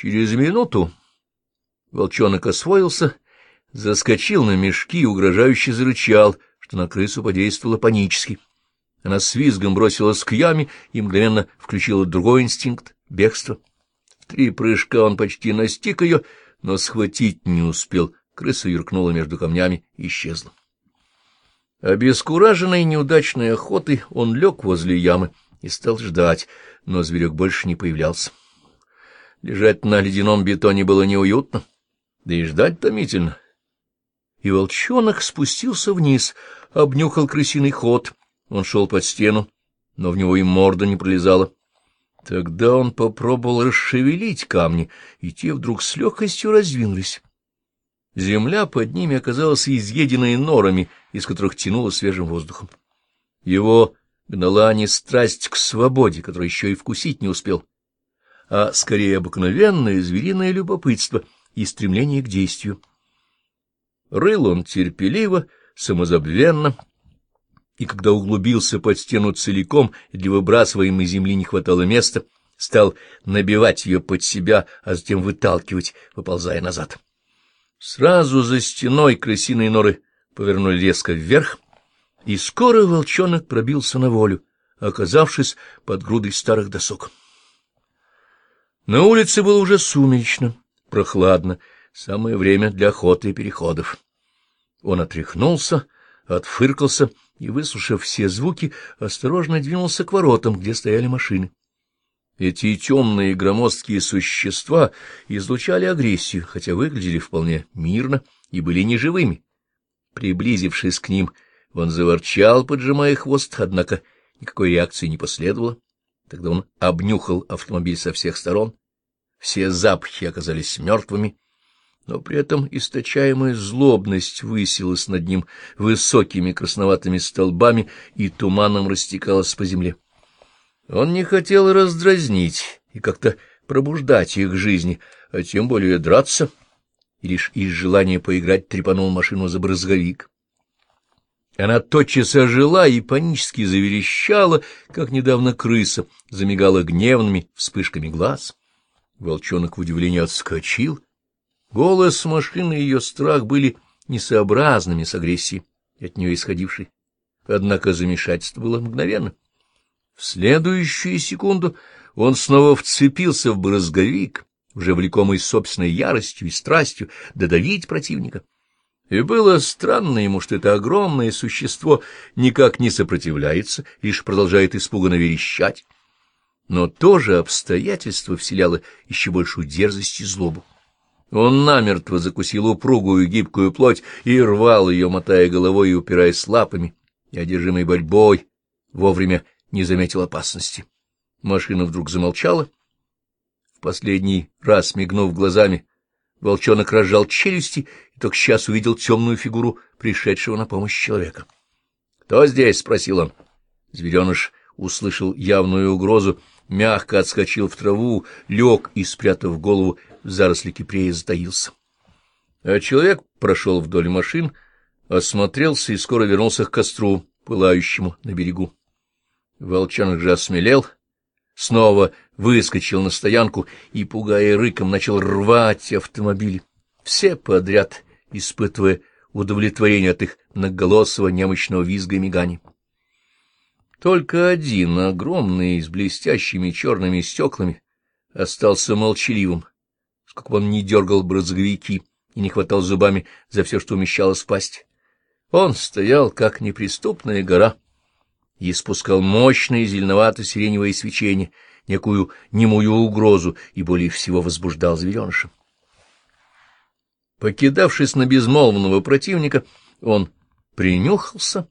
Через минуту волчонок освоился, заскочил на мешки и угрожающе зарычал, что на крысу подействовало панически. Она с визгом бросилась к яме и мгновенно включила другой инстинкт — бегство. В три прыжка он почти настиг ее, но схватить не успел. Крыса юркнула между камнями и исчезла. Обескураженной неудачной охотой он лег возле ямы и стал ждать, но зверек больше не появлялся. Лежать на ледяном бетоне было неуютно, да и ждать томительно. И волчонок спустился вниз, обнюхал крысиный ход. Он шел под стену, но в него и морда не пролезала. Тогда он попробовал расшевелить камни, и те вдруг с легкостью раздвинулись. Земля под ними оказалась изъеденной норами, из которых тянуло свежим воздухом. Его гнала не страсть к свободе, которую еще и вкусить не успел, а скорее обыкновенное звериное любопытство и стремление к действию. Рыл он терпеливо, самозабвенно, и когда углубился под стену целиком, и для выбрасываемой земли не хватало места, стал набивать ее под себя, а затем выталкивать, выползая назад. Сразу за стеной крысиные норы повернули резко вверх, и скоро волчонок пробился на волю, оказавшись под грудой старых досок. На улице было уже сумеречно, прохладно, самое время для охоты и переходов. Он отряхнулся, отфыркался и, выслушав все звуки, осторожно двинулся к воротам, где стояли машины. Эти темные громоздкие существа излучали агрессию, хотя выглядели вполне мирно и были неживыми. Приблизившись к ним, он заворчал, поджимая хвост, однако никакой реакции не последовало. Тогда он обнюхал автомобиль со всех сторон. Все запахи оказались мертвыми, но при этом источаемая злобность высилась над ним высокими красноватыми столбами и туманом растекалась по земле. Он не хотел раздразнить и как-то пробуждать их жизни, а тем более драться, и лишь из желания поиграть трепанул машину за брызговик. Она тотчас ожила и панически заверещала, как недавно крыса, замигала гневными вспышками глаз. Волчонок в удивлении отскочил — Голос машины и ее страх были несообразными с агрессией, от нее исходившей. Однако замешательство было мгновенно. В следующую секунду он снова вцепился в брызговик, уже влекомый собственной яростью и страстью, додавить противника. И было странно ему, что это огромное существо никак не сопротивляется, лишь продолжает испуганно верещать. Но то же обстоятельство вселяло еще большую дерзость и злобу. Он намертво закусил упругую гибкую плоть и рвал ее, мотая головой и упираясь лапами, и, одержимой борьбой, вовремя не заметил опасности. Машина вдруг замолчала. В последний раз, мигнув глазами, волчонок разжал челюсти и только сейчас увидел темную фигуру пришедшего на помощь человека. — Кто здесь? — спросил он. Звереныш услышал явную угрозу, мягко отскочил в траву, лег и, спрятав голову, в заросли кипрея затаился. А человек прошел вдоль машин, осмотрелся и скоро вернулся к костру, пылающему на берегу. Волчонок же осмелел, снова выскочил на стоянку и, пугая рыком, начал рвать автомобили. Все подряд, испытывая удовлетворение от их многоголосого немощного визга и мигания. Только один, огромный, с блестящими черными стеклами, остался молчаливым, сколько он ни дергал брызговики и не хватал зубами за все, что умещалось в пасть. Он стоял, как неприступная гора, и спускал мощное зеленовато-сиреневое свечение, некую немую угрозу, и более всего возбуждал звереныша. Покидавшись на безмолвного противника, он принюхался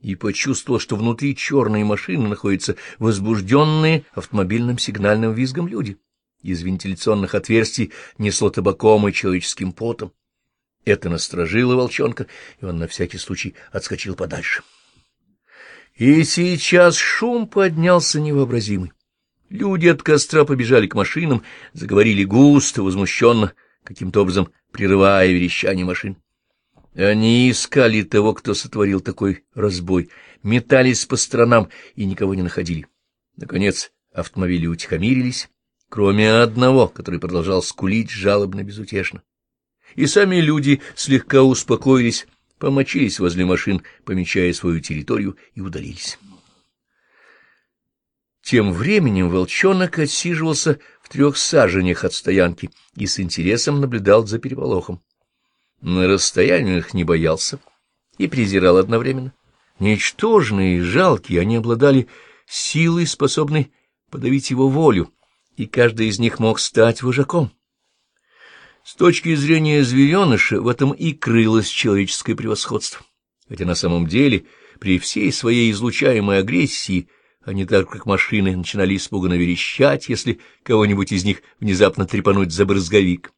и почувствовал, что внутри черной машины находятся возбужденные автомобильным сигнальным визгом люди. Из вентиляционных отверстий несло табаком и человеческим потом. Это насторожило волчонка, и он на всякий случай отскочил подальше. И сейчас шум поднялся невообразимый. Люди от костра побежали к машинам, заговорили густо, возмущенно, каким-то образом прерывая верещание машин. Они искали того, кто сотворил такой разбой, метались по сторонам и никого не находили. Наконец автомобили утихомирились, кроме одного, который продолжал скулить жалобно безутешно. И сами люди слегка успокоились, помочились возле машин, помечая свою территорию, и удалились. Тем временем волчонок отсиживался в трех саженях от стоянки и с интересом наблюдал за переполохом. На расстоянии их не боялся и презирал одновременно. Ничтожные и жалкие, они обладали силой, способной подавить его волю, и каждый из них мог стать вожаком. С точки зрения звереныша в этом и крылось человеческое превосходство, хотя на самом деле при всей своей излучаемой агрессии они так как машины начинали испуганно верещать, если кого-нибудь из них внезапно трепануть за брызговик.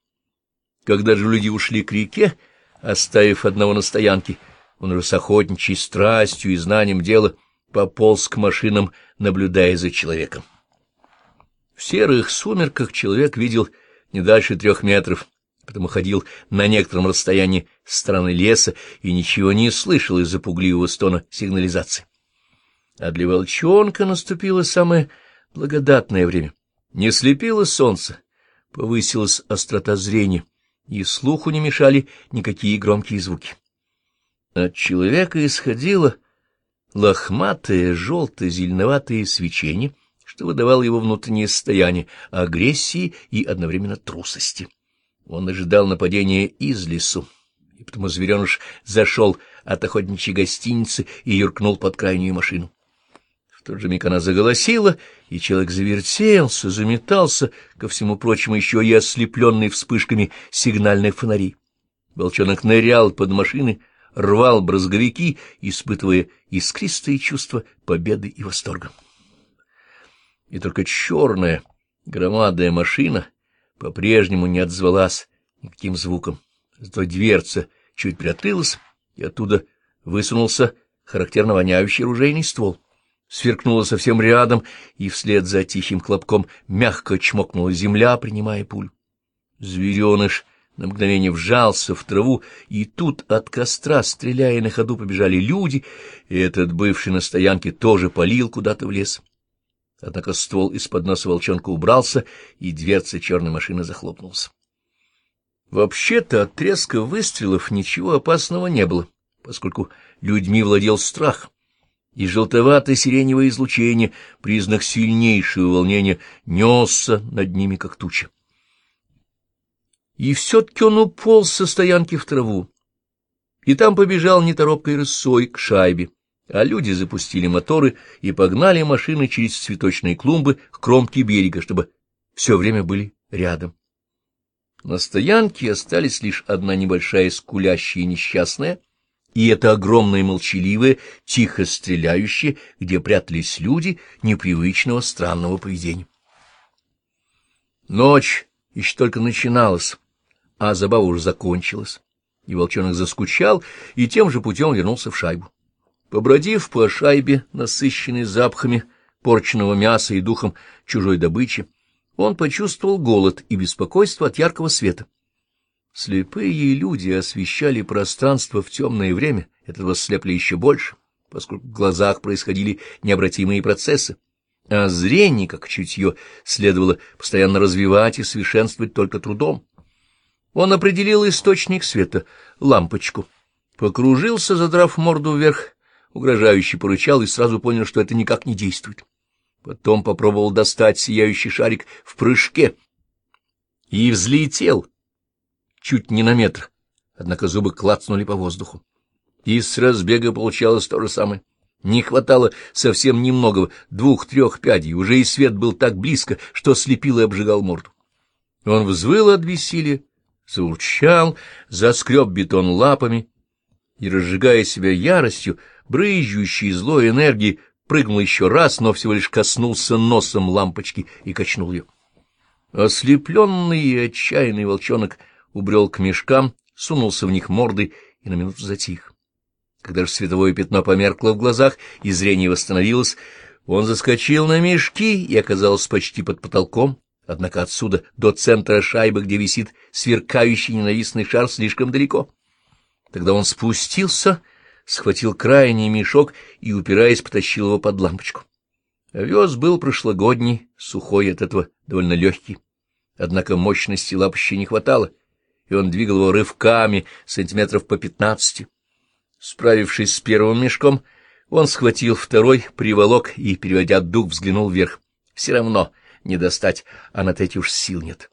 Когда же люди ушли к реке, оставив одного на стоянке, он уже с охотничьей страстью и знанием дела пополз к машинам, наблюдая за человеком. В серых сумерках человек видел не дальше трех метров, потому ходил на некотором расстоянии с стороны леса и ничего не слышал из-за пугливого стона сигнализации. А для волчонка наступило самое благодатное время. Не слепило солнце, повысилась острота зрения, и слуху не мешали никакие громкие звуки. От человека исходило лохматое, желтое, зеленоватое свечение, что выдавало его внутреннее состояние агрессии и одновременно трусости. Он ожидал нападения из лесу, и потому звереныш зашел от охотничьей гостиницы и юркнул под крайнюю машину. В тот же миг она заголосила, и человек завертелся, заметался, ко всему прочему еще и ослепленный вспышками сигнальных фонарей. Волчонок нырял под машины, рвал брызговики, испытывая искристые чувства победы и восторга. И только черная, громадная машина по-прежнему не отзвалась никаким звуком. Зато дверца чуть приоткрылась, и оттуда высунулся характерно воняющий ружейный ствол сверкнула совсем рядом, и вслед за тихим хлопком мягко чмокнула земля, принимая пуль. Звереныш на мгновение вжался в траву, и тут от костра, стреляя на ходу, побежали люди, и этот бывший на стоянке тоже полил куда-то в лес. Однако ствол из-под носа волчонка убрался, и дверца черной машины захлопнулась. Вообще-то от треска выстрелов ничего опасного не было, поскольку людьми владел страх — и желтовато-сиреневое излучение, признак сильнейшего волнения, несся над ними, как туча. И все-таки он уполз со стоянки в траву, и там побежал неторопкой рысой к шайбе, а люди запустили моторы и погнали машины через цветочные клумбы к кромке берега, чтобы все время были рядом. На стоянке остались лишь одна небольшая скулящая несчастная — и это огромное молчаливое, тихо стреляющее, где прятались люди непривычного странного поведения. Ночь еще только начиналась, а забава уже закончилась, и волчонок заскучал и тем же путем вернулся в шайбу. Побродив по шайбе, насыщенной запахами порченного мяса и духом чужой добычи, он почувствовал голод и беспокойство от яркого света. Слепые люди освещали пространство в темное время, этого слепли еще больше, поскольку в глазах происходили необратимые процессы, а зрение, как чутье, следовало постоянно развивать и совершенствовать только трудом. Он определил источник света — лампочку, покружился, задрав морду вверх, угрожающе порычал и сразу понял, что это никак не действует. Потом попробовал достать сияющий шарик в прыжке и взлетел — чуть не на метр, однако зубы клацнули по воздуху. И с разбега получалось то же самое. Не хватало совсем немногого, двух-трех пядей, уже и свет был так близко, что слепил и обжигал морду. Он взвыл от бессилия, заурчал, заскреб бетон лапами и, разжигая себя яростью, брызжущей злой энергии, прыгнул еще раз, но всего лишь коснулся носом лампочки и качнул ее. Ослепленный и отчаянный волчонок — убрел к мешкам, сунулся в них мордой и на минуту затих. Когда же световое пятно померкло в глазах и зрение восстановилось, он заскочил на мешки и оказался почти под потолком, однако отсюда до центра шайбы, где висит сверкающий ненавистный шар, слишком далеко. Тогда он спустился, схватил крайний мешок и, упираясь, потащил его под лампочку. Овес был прошлогодний, сухой от этого, довольно легкий. Однако мощности лапища не хватало, и он двигал его рывками сантиметров по пятнадцати. Справившись с первым мешком, он схватил второй, приволок и, переводя дух, взглянул вверх. Все равно не достать, а на эти уж сил нет.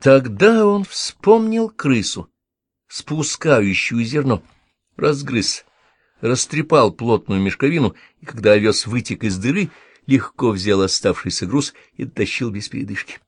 Тогда он вспомнил крысу, спускающую зерно, разгрыз, растрепал плотную мешковину, и когда овес вытек из дыры, легко взял оставшийся груз и тащил без передышки.